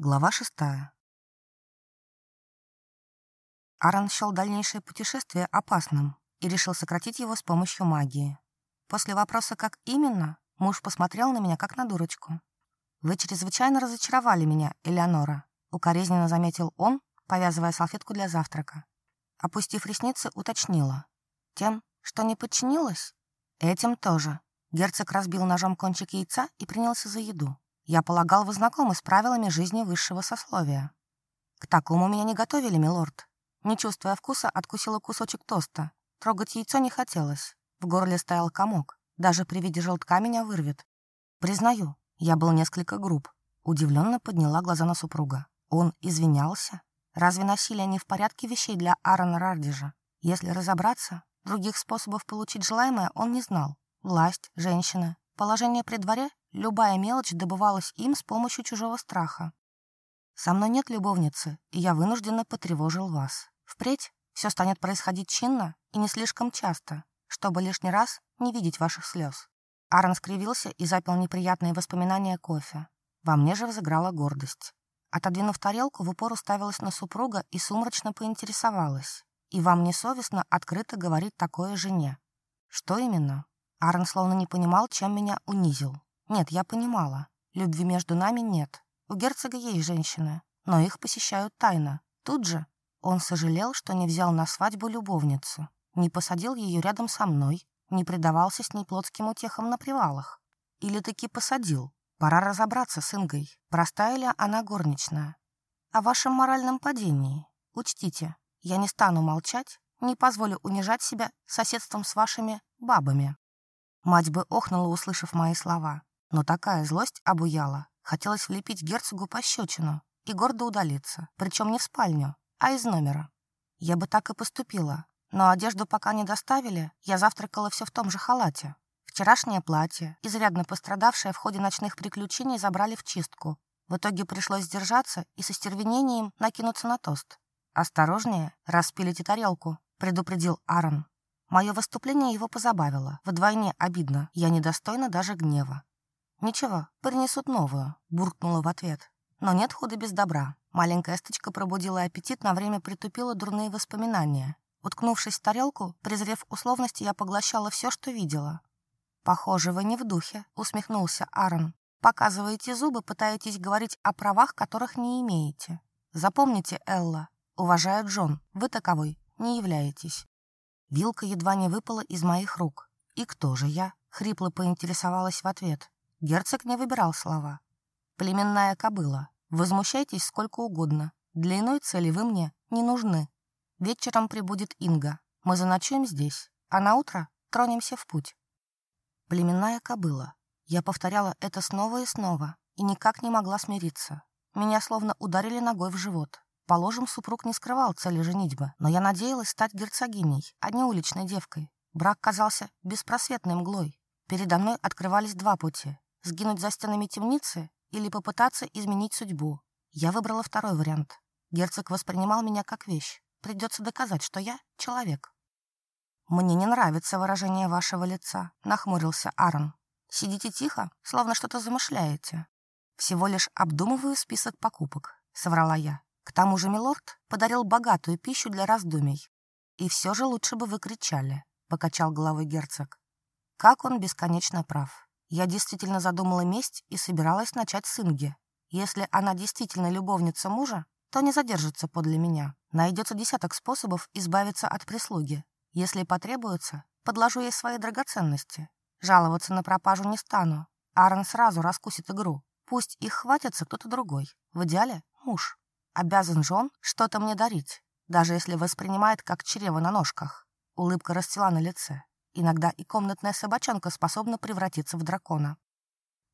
Глава шестая. Аран счел дальнейшее путешествие опасным и решил сократить его с помощью магии. После вопроса «как именно?» муж посмотрел на меня как на дурочку. «Вы чрезвычайно разочаровали меня, Элеонора», укоризненно заметил он, повязывая салфетку для завтрака. Опустив ресницы, уточнила. «Тем, что не подчинилась?» «Этим тоже». Герцог разбил ножом кончик яйца и принялся за еду. Я полагал, вы знакомы с правилами жизни высшего сословия. К такому меня не готовили, милорд. Не чувствуя вкуса, откусила кусочек тоста. Трогать яйцо не хотелось. В горле стоял комок. Даже при виде желтка меня вырвет. Признаю, я был несколько груб. Удивленно подняла глаза на супруга. Он извинялся? Разве насилие не в порядке вещей для Аарона Рардижа? Если разобраться, других способов получить желаемое он не знал. Власть, женщина, положение при дворе Любая мелочь добывалась им с помощью чужого страха. Со мной нет любовницы, и я вынужденно потревожил вас. Впредь все станет происходить чинно и не слишком часто, чтобы лишний раз не видеть ваших слез. Аарон скривился и запил неприятные воспоминания кофе. Во мне же взыграла гордость. Отодвинув тарелку, в упор уставилась на супруга и сумрачно поинтересовалась. «И вам не совестно открыто говорить такое жене?» «Что именно?» Аарон словно не понимал, чем меня унизил. Нет, я понимала. Любви между нами нет. У герцога есть женщины, но их посещают тайно. Тут же он сожалел, что не взял на свадьбу любовницу, не посадил ее рядом со мной, не предавался с ней плотским утехам на привалах. Или таки посадил. Пора разобраться с Ингой, простая ли она горничная. О вашем моральном падении. Учтите, я не стану молчать, не позволю унижать себя соседством с вашими бабами. Мать бы охнула, услышав мои слова но такая злость обуяла. Хотелось влепить герцогу пощечину и гордо удалиться, причем не в спальню, а из номера. Я бы так и поступила, но одежду пока не доставили, я завтракала все в том же халате. Вчерашнее платье, изрядно пострадавшее в ходе ночных приключений, забрали в чистку. В итоге пришлось сдержаться и со стервенением накинуться на тост. «Осторожнее, распилите тарелку», — предупредил Аарон. Мое выступление его позабавило. Вдвойне обидно. Я недостойна даже гнева. «Ничего, принесут новую», — буркнула в ответ. Но нет худа без добра. Маленькая стычка пробудила аппетит, на время притупила дурные воспоминания. Уткнувшись в тарелку, презрев условности, я поглощала все, что видела. «Похоже, вы не в духе», — усмехнулся Аарон. «Показываете зубы, пытаетесь говорить о правах, которых не имеете. Запомните, Элла, уважаю Джон, вы таковой не являетесь». Вилка едва не выпала из моих рук. «И кто же я?» — хрипло поинтересовалась в ответ. Герцог не выбирал слова. «Племенная кобыла, возмущайтесь сколько угодно. Длиной цели вы мне не нужны. Вечером прибудет Инга. Мы заночуем здесь, а на утро тронемся в путь». «Племенная кобыла». Я повторяла это снова и снова и никак не могла смириться. Меня словно ударили ногой в живот. Положим, супруг не скрывал цели женитьбы, но я надеялась стать герцогиней, а не уличной девкой. Брак казался беспросветной мглой. Передо мной открывались два пути. Сгинуть за стенами темницы или попытаться изменить судьбу. Я выбрала второй вариант. Герцог воспринимал меня как вещь. Придется доказать, что я человек. «Мне не нравится выражение вашего лица», — нахмурился Аарон. «Сидите тихо, словно что-то замышляете». «Всего лишь обдумываю список покупок», — соврала я. К тому же милорд подарил богатую пищу для раздумий. «И все же лучше бы вы кричали», — покачал головой герцог. Как он бесконечно прав. Я действительно задумала месть и собиралась начать с Инги. Если она действительно любовница мужа, то не задержится подле меня. Найдется десяток способов избавиться от прислуги. Если потребуется, подложу ей свои драгоценности. Жаловаться на пропажу не стану. Аарон сразу раскусит игру. Пусть их хватится кто-то другой. В идеале – муж. Обязан же он что-то мне дарить, даже если воспринимает как чрево на ножках. Улыбка расцвела на лице. Иногда и комнатная собачонка способна превратиться в дракона.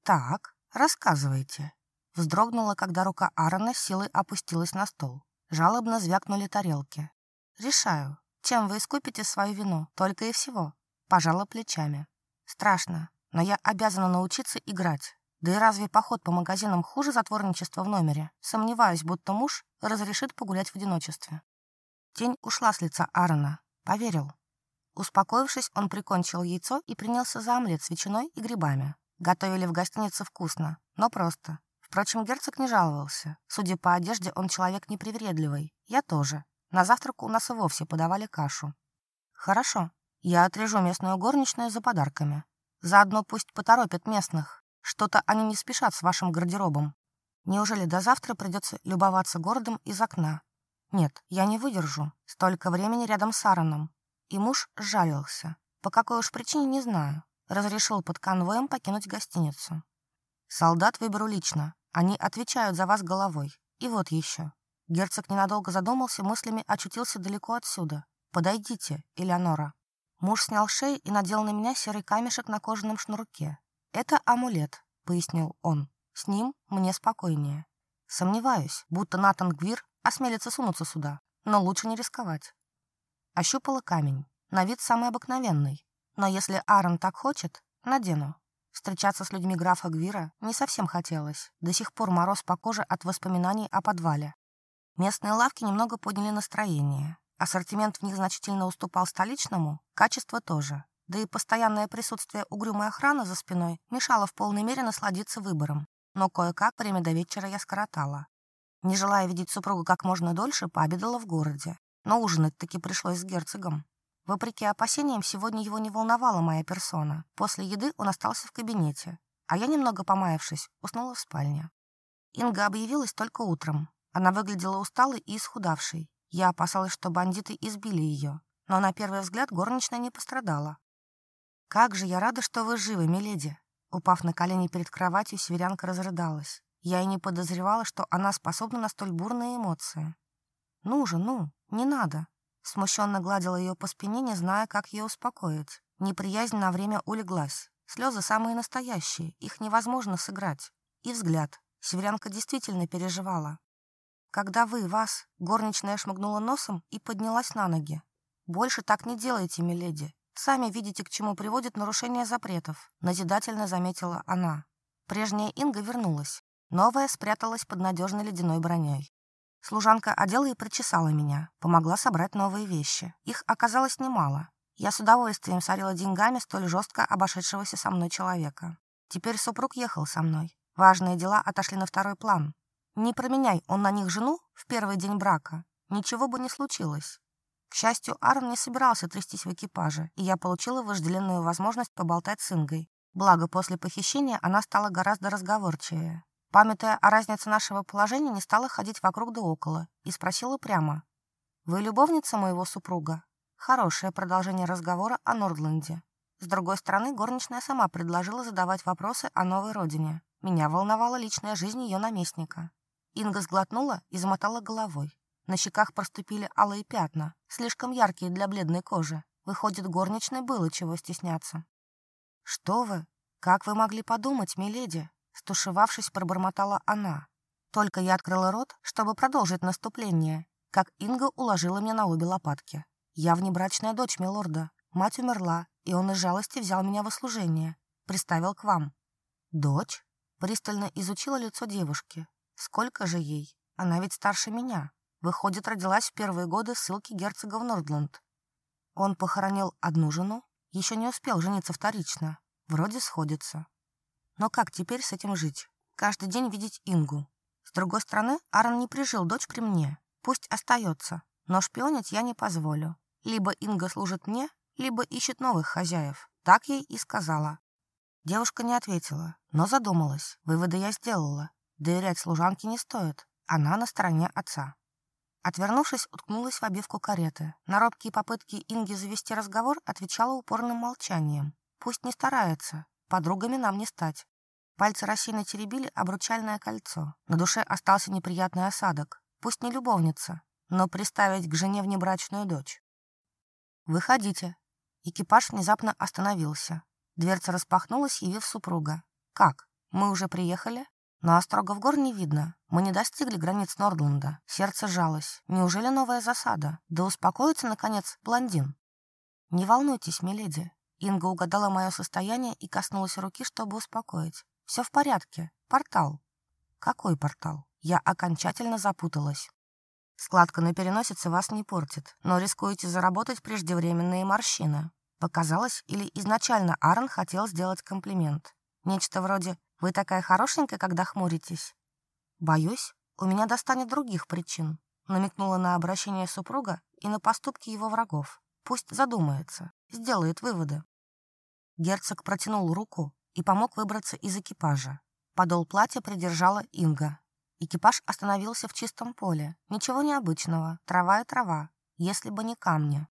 «Так, рассказывайте». Вздрогнула, когда рука Аарона силой опустилась на стол. Жалобно звякнули тарелки. «Решаю, чем вы искупите свою вину, только и всего». Пожала плечами. «Страшно, но я обязана научиться играть. Да и разве поход по магазинам хуже затворничества в номере? Сомневаюсь, будто муж разрешит погулять в одиночестве». Тень ушла с лица Аарона. Поверил. Успокоившись, он прикончил яйцо и принялся за омлет с ветчиной и грибами. Готовили в гостинице вкусно, но просто. Впрочем, герцог не жаловался. Судя по одежде, он человек непривередливый. Я тоже. На завтрак у нас и вовсе подавали кашу. Хорошо. Я отрежу местную горничную за подарками. Заодно пусть поторопят местных. Что-то они не спешат с вашим гардеробом. Неужели до завтра придется любоваться городом из окна? Нет, я не выдержу. Столько времени рядом с Аароном и муж жалился. По какой уж причине, не знаю. Разрешил под конвоем покинуть гостиницу. Солдат выберу лично. Они отвечают за вас головой. И вот еще. Герцог ненадолго задумался, мыслями очутился далеко отсюда. «Подойдите, Элеонора». Муж снял шею и надел на меня серый камешек на кожаном шнурке. «Это амулет», — пояснил он. «С ним мне спокойнее». Сомневаюсь, будто Натан Гвир осмелится сунуться сюда, но лучше не рисковать. Ощупала камень. На вид самый обыкновенный. Но если Аарон так хочет, надену. Встречаться с людьми графа Гвира не совсем хотелось. До сих пор мороз по коже от воспоминаний о подвале. Местные лавки немного подняли настроение. Ассортимент в них значительно уступал столичному, качество тоже. Да и постоянное присутствие угрюмой охраны за спиной мешало в полной мере насладиться выбором. Но кое-как время до вечера я скоротала. Не желая видеть супругу как можно дольше, пообедала в городе но ужинать таки пришлось с герцогом. Вопреки опасениям, сегодня его не волновала моя персона. После еды он остался в кабинете, а я, немного помаявшись, уснула в спальне. Инга объявилась только утром. Она выглядела усталой и исхудавшей. Я опасалась, что бандиты избили ее, но на первый взгляд горничная не пострадала. «Как же я рада, что вы живы, миледи!» Упав на колени перед кроватью, северянка разрыдалась. Я и не подозревала, что она способна на столь бурные эмоции. «Ну же, ну! Не надо. Смущенно гладила ее по спине, не зная, как ее успокоить. Неприязнь на время улеглась. Слезы самые настоящие, их невозможно сыграть. И взгляд. Северянка действительно переживала. «Когда вы, вас...» Горничная шмыгнула носом и поднялась на ноги. «Больше так не делайте, миледи. Сами видите, к чему приводит нарушение запретов», назидательно заметила она. Прежняя Инга вернулась. Новая спряталась под надежной ледяной броней. Служанка одела и причесала меня, помогла собрать новые вещи. Их оказалось немало. Я с удовольствием сорила деньгами столь жестко обошедшегося со мной человека. Теперь супруг ехал со мной. Важные дела отошли на второй план. Не променяй он на них жену в первый день брака. Ничего бы не случилось. К счастью, Арн не собирался трястись в экипаже, и я получила вожделенную возможность поболтать с Ингой. Благо, после похищения она стала гораздо разговорчивее. Памятая о разнице нашего положения, не стала ходить вокруг да около и спросила прямо. «Вы любовница моего супруга?» Хорошее продолжение разговора о Нордленде. С другой стороны, горничная сама предложила задавать вопросы о новой родине. Меня волновала личная жизнь ее наместника. Инга сглотнула и замотала головой. На щеках проступили алые пятна, слишком яркие для бледной кожи. Выходит, горничной было чего стесняться. «Что вы? Как вы могли подумать, миледи?» Стушевавшись, пробормотала она. Только я открыла рот, чтобы продолжить наступление, как Инга уложила мне на обе лопатки. Я внебрачная дочь милорда. Мать умерла, и он из жалости взял меня во служение, Приставил к вам. Дочь? Пристально изучила лицо девушки. Сколько же ей? Она ведь старше меня. Выходит, родилась в первые годы ссылки герцога в Нордланд. Он похоронил одну жену, еще не успел жениться вторично. Вроде сходится. Но как теперь с этим жить? Каждый день видеть Ингу. С другой стороны, Аарон не прижил дочь при мне. Пусть остается, но шпионить я не позволю. Либо Инга служит мне, либо ищет новых хозяев. Так ей и сказала. Девушка не ответила, но задумалась. Выводы я сделала. Доверять служанке не стоит. Она на стороне отца. Отвернувшись, уткнулась в обивку кареты. На робкие попытки Инги завести разговор отвечала упорным молчанием. Пусть не старается, Подругами нам не стать. Пальцы рассеянно теребили обручальное кольцо. На душе остался неприятный осадок. Пусть не любовница, но приставить к жене внебрачную дочь. «Выходите». Экипаж внезапно остановился. Дверца распахнулась, явив супруга. «Как? Мы уже приехали?» Но острогов гор не видно. Мы не достигли границ Нордланда. Сердце жалось. Неужели новая засада? Да успокоится, наконец, блондин. «Не волнуйтесь, миледи. Инга угадала мое состояние и коснулась руки, чтобы успокоить. «Все в порядке. Портал». «Какой портал?» Я окончательно запуталась. «Складка на переносице вас не портит, но рискуете заработать преждевременные морщины». Показалось, или изначально Аарон хотел сделать комплимент. Нечто вроде «Вы такая хорошенькая, когда хмуритесь». «Боюсь, у меня достанет других причин», намекнула на обращение супруга и на поступки его врагов. Пусть задумается, сделает выводы. Герцог протянул руку и помог выбраться из экипажа. Подол платья придержала Инга. Экипаж остановился в чистом поле. Ничего необычного. Трава и трава. Если бы не камни.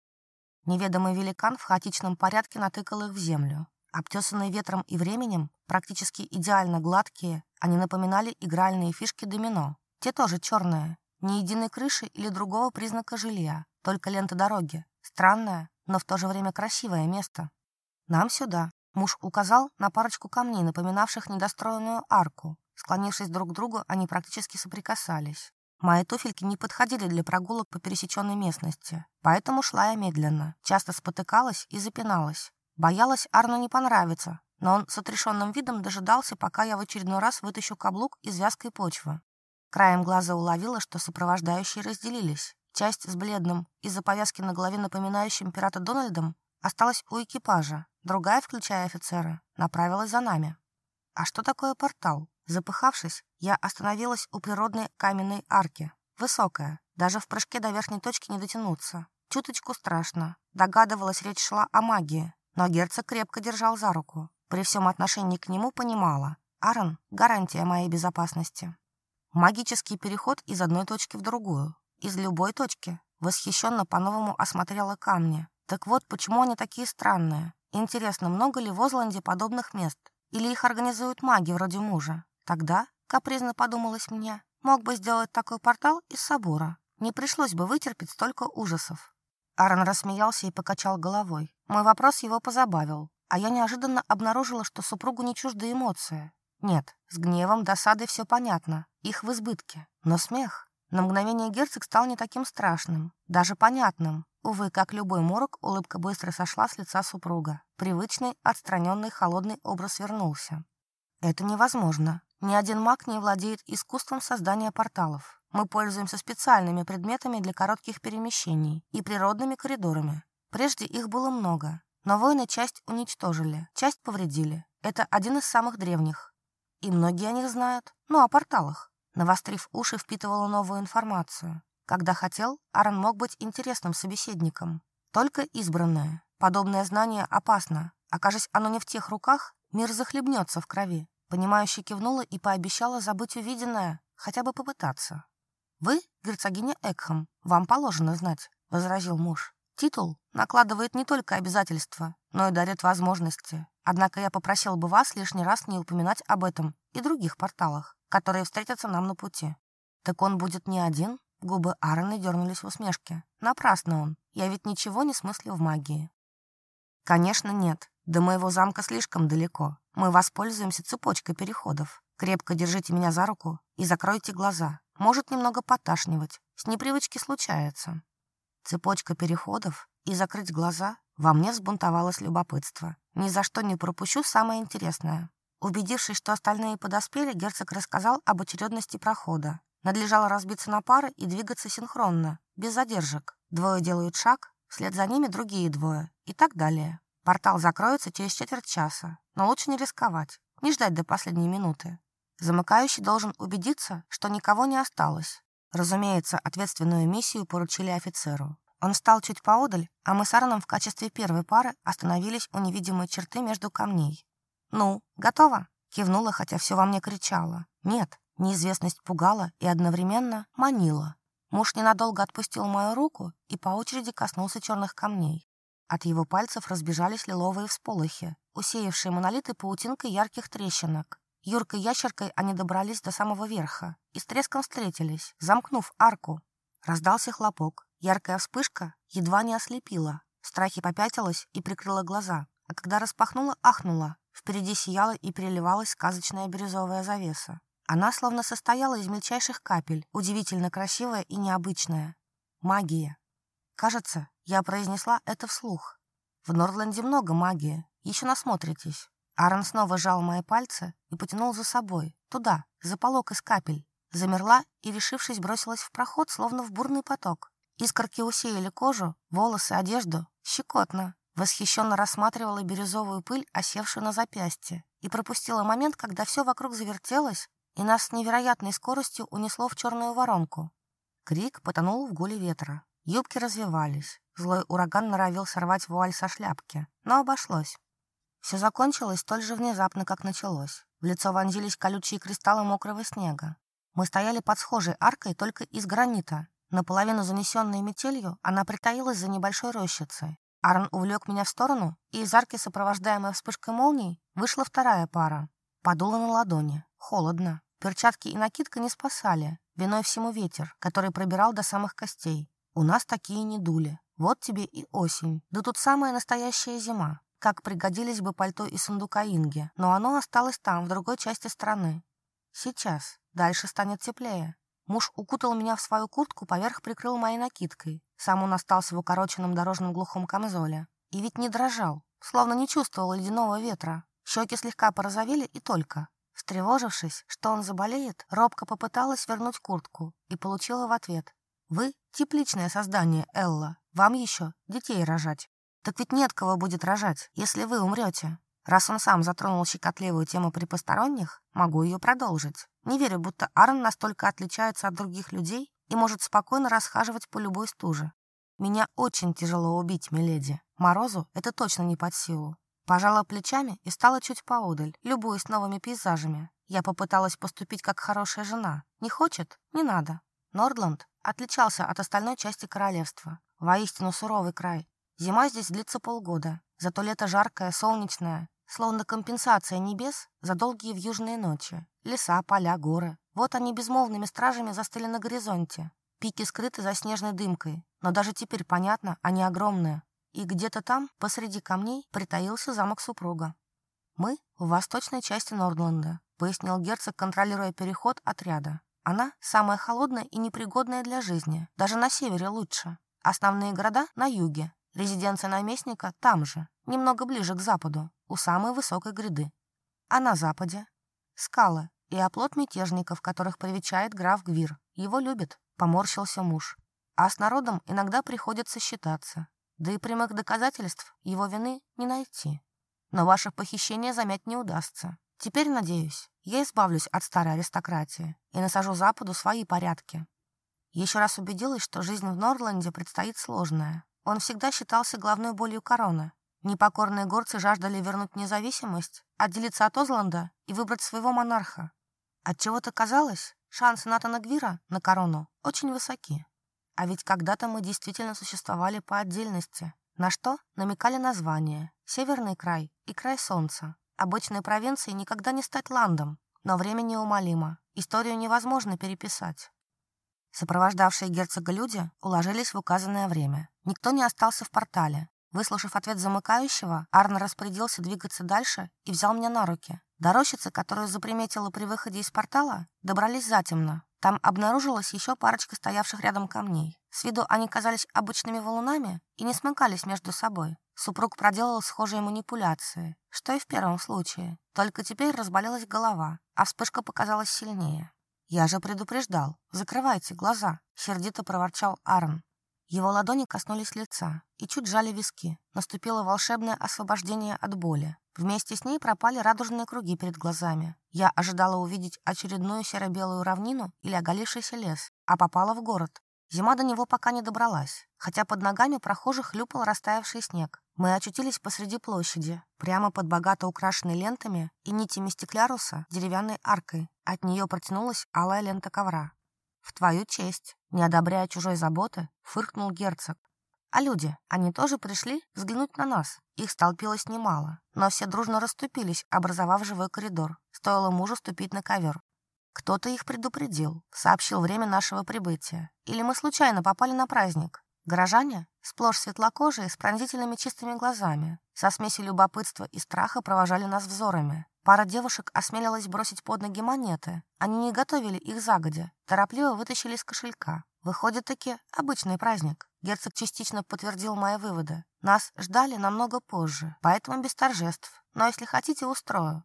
Неведомый великан в хаотичном порядке натыкал их в землю. Обтесанные ветром и временем, практически идеально гладкие, они напоминали игральные фишки домино. Те тоже черные. Ни единой крыши или другого признака жилья, только лента дороги, Странное, но в то же время красивое место. Нам сюда. Муж указал на парочку камней, напоминавших недостроенную арку. Склонившись друг к другу, они практически соприкасались. Мои туфельки не подходили для прогулок по пересеченной местности, поэтому шла я медленно, часто спотыкалась и запиналась. Боялась Арну не понравится, но он с отрешенным видом дожидался, пока я в очередной раз вытащу каблук из вязкой почвы. Краем глаза уловила, что сопровождающие разделились. Часть с бледным, из-за повязки на голове напоминающим пирата Дональдом, осталась у экипажа. Другая, включая офицера, направилась за нами. А что такое портал? Запыхавшись, я остановилась у природной каменной арки. Высокая, даже в прыжке до верхней точки не дотянуться. Чуточку страшно. Догадывалась, речь шла о магии. Но герцог крепко держал за руку. При всем отношении к нему понимала. Аарон — гарантия моей безопасности. Магический переход из одной точки в другую из любой точки. Восхищенно по-новому осмотрела камни. Так вот, почему они такие странные? Интересно, много ли в Озланде подобных мест? Или их организуют маги вроде мужа? Тогда, капризно подумалось мне, мог бы сделать такой портал из собора. Не пришлось бы вытерпеть столько ужасов. Аарон рассмеялся и покачал головой. Мой вопрос его позабавил, а я неожиданно обнаружила, что супругу не чужды эмоции. Нет, с гневом, досадой все понятно, их в избытке. Но смех на мгновение герцог стал не таким страшным, даже понятным. Увы, как любой морок, улыбка быстро сошла с лица супруга. Привычный, отстраненный, холодный образ вернулся. Это невозможно. Ни один маг не владеет искусством создания порталов. Мы пользуемся специальными предметами для коротких перемещений и природными коридорами. Прежде их было много, но воины часть уничтожили, часть повредили. Это один из самых древних. И многие о них знают. Ну, о порталах. Навострив уши, впитывала новую информацию. Когда хотел, Аарон мог быть интересным собеседником. Только избранное. Подобное знание опасно. Окажись оно не в тех руках, мир захлебнется в крови. Понимающе кивнула и пообещала забыть увиденное, хотя бы попытаться. «Вы — герцогиня Экхам, вам положено знать», — возразил муж. «Титул накладывает не только обязательства, но и дарит возможности. Однако я попросил бы вас лишний раз не упоминать об этом и других порталах которые встретятся нам на пути. Так он будет не один? Губы Аарона дернулись в усмешке. Напрасно он. Я ведь ничего не смыслю в магии. Конечно, нет. До моего замка слишком далеко. Мы воспользуемся цепочкой переходов. Крепко держите меня за руку и закройте глаза. Может немного поташнивать. С непривычки случается. Цепочка переходов и закрыть глаза во мне взбунтовалось любопытство. Ни за что не пропущу самое интересное. Убедившись, что остальные подоспели, герцог рассказал об очередности прохода. Надлежало разбиться на пары и двигаться синхронно, без задержек. Двое делают шаг, вслед за ними другие двое и так далее. Портал закроется через четверть часа, но лучше не рисковать, не ждать до последней минуты. Замыкающий должен убедиться, что никого не осталось. Разумеется, ответственную миссию поручили офицеру. Он встал чуть поодаль, а мы с Ароном в качестве первой пары остановились у невидимой черты между камней. «Ну, готово?» — кивнула, хотя все во мне кричало. «Нет». Неизвестность пугала и одновременно манила. Муж ненадолго отпустил мою руку и по очереди коснулся черных камней. От его пальцев разбежались лиловые всполохи, усеявшие монолиты паутинкой ярких трещинок. Юркой-ящеркой они добрались до самого верха и с треском встретились, замкнув арку. Раздался хлопок. Яркая вспышка едва не ослепила. Страхи попятилась и прикрыла глаза, а когда распахнула, ахнула. Впереди сияла и переливалась сказочная бирюзовая завеса. Она словно состояла из мельчайших капель, удивительно красивая и необычная. Магия. Кажется, я произнесла это вслух. В Нордленде много магии, еще насмотритесь. Аарон снова сжал мои пальцы и потянул за собой, туда, за полок из капель. Замерла и, решившись, бросилась в проход, словно в бурный поток. Искорки усеяли кожу, волосы, одежду. Щекотно. Восхищенно рассматривала бирюзовую пыль, осевшую на запястье, и пропустила момент, когда все вокруг завертелось, и нас с невероятной скоростью унесло в черную воронку. Крик потонул в гуле ветра. Юбки развивались. Злой ураган норовил сорвать вуаль со шляпки, но обошлось. Все закончилось столь же внезапно, как началось. В лицо вонзились колючие кристаллы мокрого снега. Мы стояли под схожей аркой только из гранита. Наполовину занесенной метелью она притаилась за небольшой рощицей. Арн увлек меня в сторону, и из арки, сопровождаемой вспышкой молнии, вышла вторая пара. Подула на ладони. Холодно. Перчатки и накидка не спасали. Виной всему ветер, который пробирал до самых костей. У нас такие не дули. Вот тебе и осень. Да тут самая настоящая зима. Как пригодились бы пальто и сундука Инги, но оно осталось там, в другой части страны. Сейчас. Дальше станет теплее. Муж укутал меня в свою куртку, поверх прикрыл моей накидкой. Сам он остался в укороченном дорожном глухом камзоле. И ведь не дрожал, словно не чувствовал ледяного ветра. Щеки слегка порозовели и только. Встревожившись, что он заболеет, робко попыталась вернуть куртку и получила в ответ. «Вы — тепличное создание, Элла. Вам еще детей рожать». «Так ведь нет кого будет рожать, если вы умрете. Раз он сам затронул щекотливую тему при посторонних, могу ее продолжить. Не верю, будто Арн настолько отличается от других людей и может спокойно расхаживать по любой стуже. Меня очень тяжело убить, миледи. Морозу это точно не под силу. Пожала плечами и стала чуть поодаль, любуясь новыми пейзажами. Я попыталась поступить как хорошая жена. Не хочет? Не надо. Нордланд отличался от остальной части королевства. Воистину суровый край. Зима здесь длится полгода. Зато лето жаркое, солнечное. Словно компенсация небес за долгие в южные ночи. Леса, поля, горы. Вот они безмолвными стражами застыли на горизонте. Пики скрыты за снежной дымкой. Но даже теперь понятно, они огромные. И где-то там, посреди камней, притаился замок супруга. «Мы в восточной части Нордленда», — пояснил герцог, контролируя переход отряда. «Она самая холодная и непригодная для жизни. Даже на севере лучше. Основные города на юге. Резиденция наместника там же немного ближе к западу, у самой высокой гряды. А на западе — скалы и оплот мятежников, которых привечает граф Гвир. Его любит, поморщился муж. А с народом иногда приходится считаться. Да и прямых доказательств его вины не найти. Но ваше похищение замять не удастся. Теперь, надеюсь, я избавлюсь от старой аристократии и насажу Западу свои порядки. Еще раз убедилась, что жизнь в Норланде предстоит сложная. Он всегда считался главной болью короны, Непокорные горцы жаждали вернуть независимость, отделиться от Озланда и выбрать своего монарха. Отчего-то казалось, шансы Натана Гвира на корону очень высоки. А ведь когда-то мы действительно существовали по отдельности, на что намекали названия «Северный край» и «Край солнца». Обычной провинции никогда не стать ландом, но время неумолимо, историю невозможно переписать. Сопровождавшие герцога люди уложились в указанное время. Никто не остался в портале, Выслушав ответ замыкающего, Арн распорядился двигаться дальше и взял меня на руки. Дорощица, которую заприметила при выходе из портала, добрались затемно. Там обнаружилась еще парочка стоявших рядом камней. С виду они казались обычными валунами и не смыкались между собой. Супруг проделал схожие манипуляции, что и в первом случае. Только теперь разболелась голова, а вспышка показалась сильнее. «Я же предупреждал. Закрывайте глаза», — сердито проворчал Арн. Его ладони коснулись лица и чуть жали виски. Наступило волшебное освобождение от боли. Вместе с ней пропали радужные круги перед глазами. Я ожидала увидеть очередную серо-белую равнину или оголившийся лес, а попала в город. Зима до него пока не добралась, хотя под ногами прохожих хлюпал растаявший снег. Мы очутились посреди площади, прямо под богато украшенной лентами и нитями стекляруса деревянной аркой. От нее протянулась алая лента ковра. «В твою честь!» не одобряя чужой заботы, фыркнул герцог. «А люди, они тоже пришли взглянуть на нас?» Их столпилось немало, но все дружно расступились, образовав живой коридор. Стоило мужу ступить на ковер. Кто-то их предупредил, сообщил время нашего прибытия. Или мы случайно попали на праздник. Горожане, сплошь светлокожие, с пронзительными чистыми глазами, со смесью любопытства и страха провожали нас взорами. Пара девушек осмелилась бросить под ноги монеты. Они не готовили их загодя, торопливо вытащили из кошелька. Выходит-таки обычный праздник. Герцог частично подтвердил мои выводы. Нас ждали намного позже, поэтому без торжеств. Но если хотите, устрою.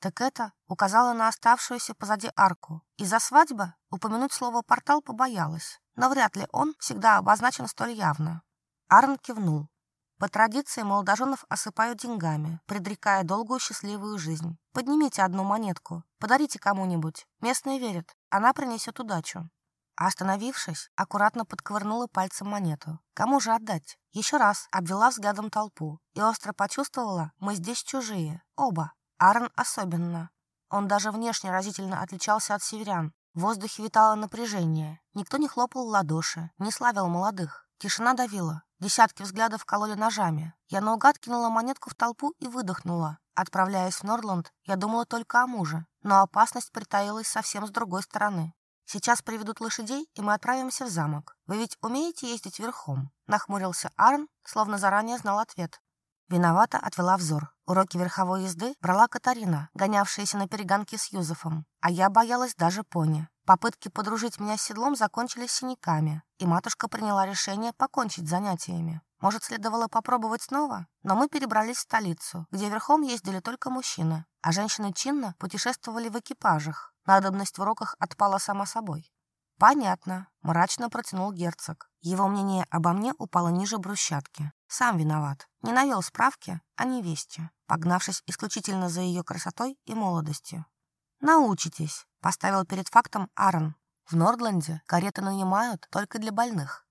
Так это указала на оставшуюся позади арку. Из-за свадьбы упомянуть слово «портал» побоялась, но вряд ли он всегда обозначен столь явно. Арн кивнул. По традиции молодоженов осыпают деньгами, предрекая долгую счастливую жизнь. Поднимите одну монетку, подарите кому-нибудь. Местные верят, она принесет удачу. А остановившись, аккуратно подковырнула пальцем монету. Кому же отдать? Еще раз обвела взглядом толпу и остро почувствовала, мы здесь чужие, оба. Аарон особенно. Он даже внешне разительно отличался от северян. В воздухе витало напряжение. Никто не хлопал в ладоши, не славил молодых. Тишина давила. Десятки взглядов кололи ножами. Я наугад кинула монетку в толпу и выдохнула. Отправляясь в Нордланд, я думала только о муже, но опасность притаилась совсем с другой стороны. Сейчас приведут лошадей, и мы отправимся в замок. Вы ведь умеете ездить верхом?» Нахмурился Арн, словно заранее знал ответ. Виновато отвела взор. Уроки верховой езды брала Катарина, гонявшаяся на перегонке с Юзефом. А я боялась даже пони. Попытки подружить меня с седлом закончились синяками и матушка приняла решение покончить занятиями. Может, следовало попробовать снова? Но мы перебрались в столицу, где верхом ездили только мужчины, а женщины чинно путешествовали в экипажах. Надобность в уроках отпала сама собой. «Понятно», — мрачно протянул герцог. Его мнение обо мне упало ниже брусчатки. Сам виноват. Не навел справки а не вести, погнавшись исключительно за ее красотой и молодостью. «Научитесь», — поставил перед фактом Аарон. В Нордленде кареты нанимают только для больных.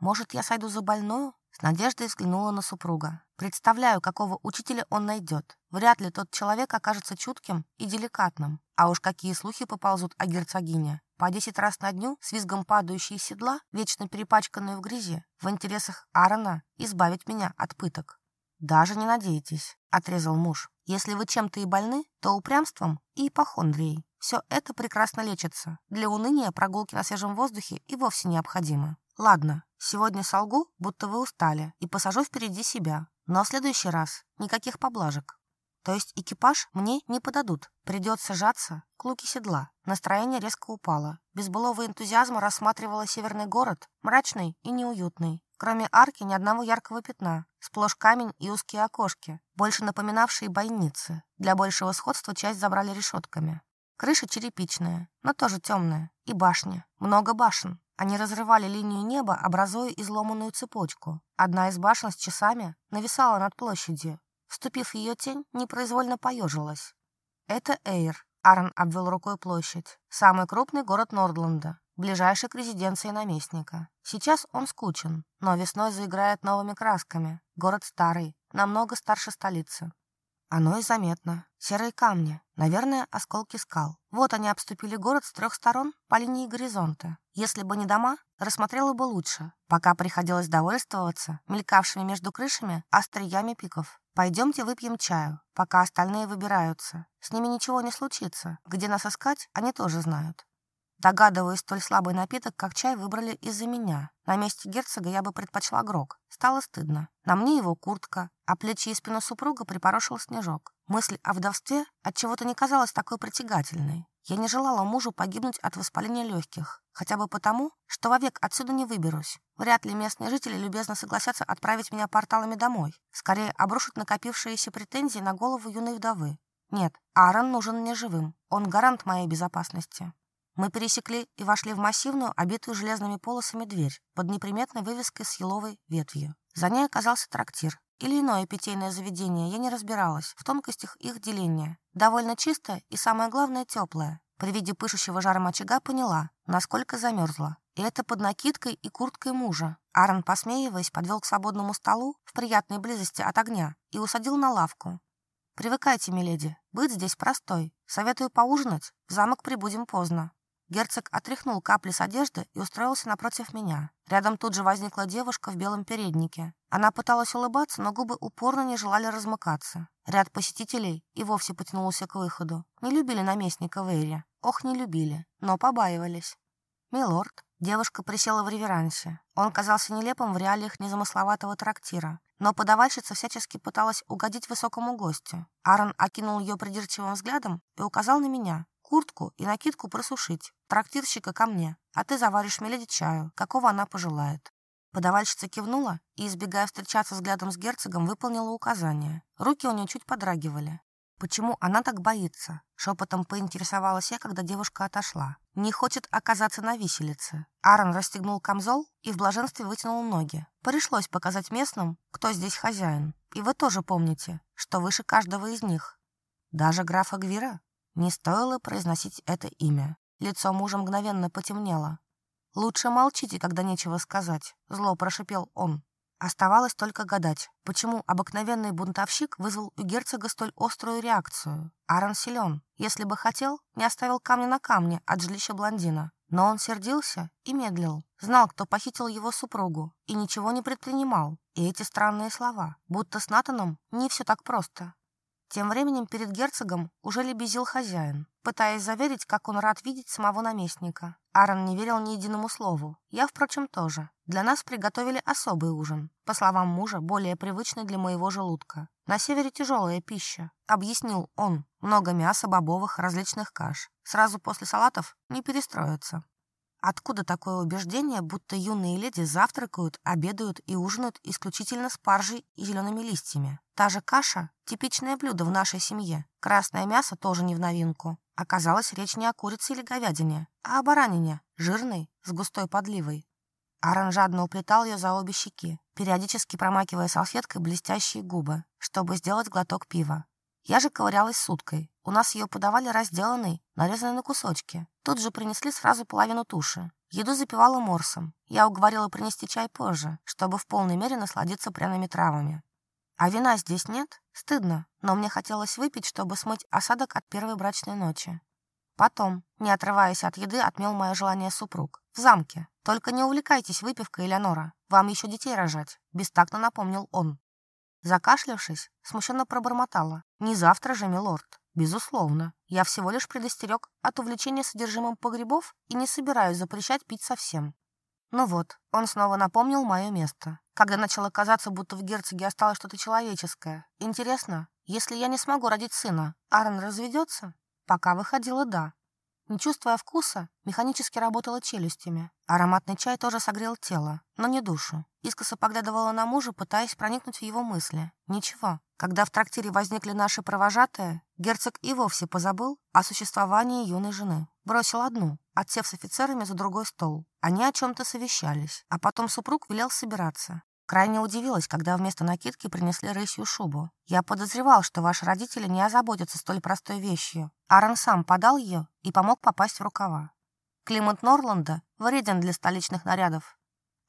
Может, я сойду за больную?» С надеждой взглянула на супруга. «Представляю, какого учителя он найдет. Вряд ли тот человек окажется чутким и деликатным. А уж какие слухи поползут о герцогине. По десять раз на дню с визгом падающие седла, вечно перепачканные в грязи, в интересах Аарона избавить меня от пыток». «Даже не надейтесь», — отрезал муж. «Если вы чем-то и больны, то упрямством и ипохондрией. Все это прекрасно лечится. Для уныния прогулки на свежем воздухе и вовсе необходимы. Ладно, сегодня солгу, будто вы устали, и посажу впереди себя. Но в следующий раз никаких поблажек. То есть экипаж мне не подадут. Придется сажаться к луке седла. Настроение резко упало. Без былого энтузиазма рассматривала северный город, мрачный и неуютный. Кроме арки ни одного яркого пятна, сплошь камень и узкие окошки, больше напоминавшие бойницы. Для большего сходства часть забрали решетками. Крыша черепичная, но тоже темная, и башня, много башен. Они разрывали линию неба, образуя изломанную цепочку. Одна из башен с часами нависала над площадью. Вступив в ее тень, непроизвольно поежилась. «Это Эйр», — Аарон обвел рукой площадь. «Самый крупный город Нордланда, ближайший к резиденции наместника. Сейчас он скучен, но весной заиграет новыми красками. Город старый, намного старше столицы. Оно и заметно. Серые камни, наверное, осколки скал. Вот они обступили город с трех сторон по линии горизонта. Если бы не дома, рассмотрела бы лучше. Пока приходилось довольствоваться мелькавшими между крышами остриями пиков. Пойдемте выпьем чаю, пока остальные выбираются. С ними ничего не случится. Где нас искать, они тоже знают. Догадываясь столь слабый напиток, как чай, выбрали из-за меня. На месте герцога я бы предпочла грог. Стало стыдно. На мне его куртка, а плечи и спину супруга припорошил снежок. Мысль о вдовстве от чего то не казалась такой притягательной. Я не желала мужу погибнуть от воспаления легких, хотя бы потому, что вовек отсюда не выберусь. Вряд ли местные жители любезно согласятся отправить меня порталами домой. Скорее обрушат накопившиеся претензии на голову юной вдовы. Нет, Аарон нужен мне живым. Он гарант моей безопасности. Мы пересекли и вошли в массивную, обитую железными полосами дверь под неприметной вывеской с еловой ветвью. За ней оказался трактир или иное питейное заведение, я не разбиралась в тонкостях их деления. Довольно чисто и, самое главное, теплое. При виде пышущего жаром очага поняла, насколько замерзла. И это под накидкой и курткой мужа. Аарон, посмеиваясь, подвел к свободному столу в приятной близости от огня и усадил на лавку. «Привыкайте, миледи, быть здесь простой. Советую поужинать, в замок прибудем поздно». Герцог отряхнул капли с одежды и устроился напротив меня. Рядом тут же возникла девушка в белом переднике. Она пыталась улыбаться, но губы упорно не желали размыкаться. Ряд посетителей и вовсе потянулся к выходу. Не любили наместника Вэри. Ох, не любили, но побаивались. «Милорд», девушка присела в реверансе. Он казался нелепым в реалиях незамысловатого трактира. Но подавальщица всячески пыталась угодить высокому гостю. Аарон окинул ее придирчивым взглядом и указал на меня, куртку и накидку просушить. Трактирщика ко мне, а ты заваришь Меледи чаю, какого она пожелает». Подавальщица кивнула и, избегая встречаться взглядом с герцогом, выполнила указание. Руки у нее чуть подрагивали. «Почему она так боится?» — шепотом поинтересовалась я, когда девушка отошла. «Не хочет оказаться на виселице». Аарон расстегнул камзол и в блаженстве вытянул ноги. «Пришлось показать местным, кто здесь хозяин. И вы тоже помните, что выше каждого из них». «Даже графа Гвира?» Не стоило произносить это имя. Лицо мужа мгновенно потемнело. «Лучше молчите, когда нечего сказать», — зло прошипел он. Оставалось только гадать, почему обыкновенный бунтовщик вызвал у герцога столь острую реакцию. Аарон силен. Если бы хотел, не оставил камня на камне от жилища блондина. Но он сердился и медлил. Знал, кто похитил его супругу, и ничего не предпринимал. И эти странные слова, будто с Натаном не все так просто. Тем временем перед герцогом уже лебезил хозяин, пытаясь заверить, как он рад видеть самого наместника. Аарон не верил ни единому слову. Я, впрочем, тоже. Для нас приготовили особый ужин. По словам мужа, более привычный для моего желудка. На севере тяжелая пища. Объяснил он. Много мяса, бобовых, различных каш. Сразу после салатов не перестроятся. Откуда такое убеждение, будто юные леди завтракают, обедают и ужинают исключительно с паржей и зелеными листьями? Та же каша – типичное блюдо в нашей семье. Красное мясо тоже не в новинку. Оказалось, речь не о курице или говядине, а о баранине, жирной, с густой подливой. Аран жадно уплетал ее за обе щеки, периодически промакивая салфеткой блестящие губы, чтобы сделать глоток пива. Я же ковырялась суткой. У нас ее подавали разделанной, нарезанной на кусочки. Тут же принесли сразу половину туши. Еду запивала морсом. Я уговорила принести чай позже, чтобы в полной мере насладиться пряными травами. А вина здесь нет? Стыдно, но мне хотелось выпить, чтобы смыть осадок от первой брачной ночи. Потом, не отрываясь от еды, отмел мое желание супруг. В замке. Только не увлекайтесь выпивкой, Элеонора. Вам еще детей рожать, бестактно напомнил он. Закашлявшись, смущенно пробормотала. «Не завтра же, милорд». «Безусловно. Я всего лишь предостерег от увлечения содержимым погребов и не собираюсь запрещать пить совсем». Ну вот, он снова напомнил мое место. Когда начало казаться, будто в герцоге осталось что-то человеческое. Интересно, если я не смогу родить сына, Аарон разведется? Пока выходило «да». Не чувствуя вкуса, механически работала челюстями. Ароматный чай тоже согрел тело, но не душу. Искоса поглядывала на мужа, пытаясь проникнуть в его мысли. Ничего. Когда в трактире возникли наши провожатые, герцог и вовсе позабыл о существовании юной жены. Бросил одну, отсев с офицерами за другой стол. Они о чем-то совещались, а потом супруг велел собираться. Крайне удивилась, когда вместо накидки принесли рысью шубу. Я подозревал, что ваши родители не озаботятся столь простой вещью. Аарон сам подал ее и помог попасть в рукава. Климат Норланда вреден для столичных нарядов.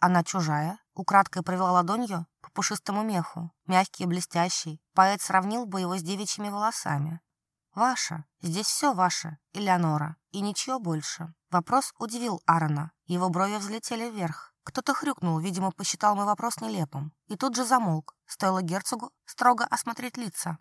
Она чужая, украдкой провела ладонью по пушистому меху, мягкий и блестящий. Поэт сравнил бы его с девичьими волосами. «Ваша. Здесь все ваше, Элеонора. И ничего больше». Вопрос удивил Аарона. Его брови взлетели вверх. Кто-то хрюкнул, видимо, посчитал мой вопрос нелепым, и тут же замолк. Стоило герцогу строго осмотреть лица.